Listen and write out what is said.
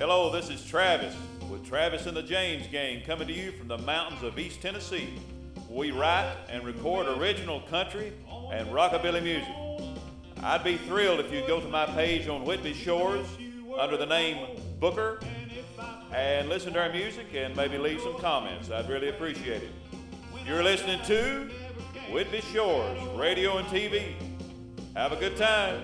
Hello, this is Travis with Travis and the James Gang coming to you from the mountains of East Tennessee. We write and record original country and rockabilly music. I'd be thrilled if you'd go to my page on Whitby Shores under the name Booker and listen to our music and maybe leave some comments. I'd really appreciate it. You're listening to Whitby Shores Radio and TV. Have a good time.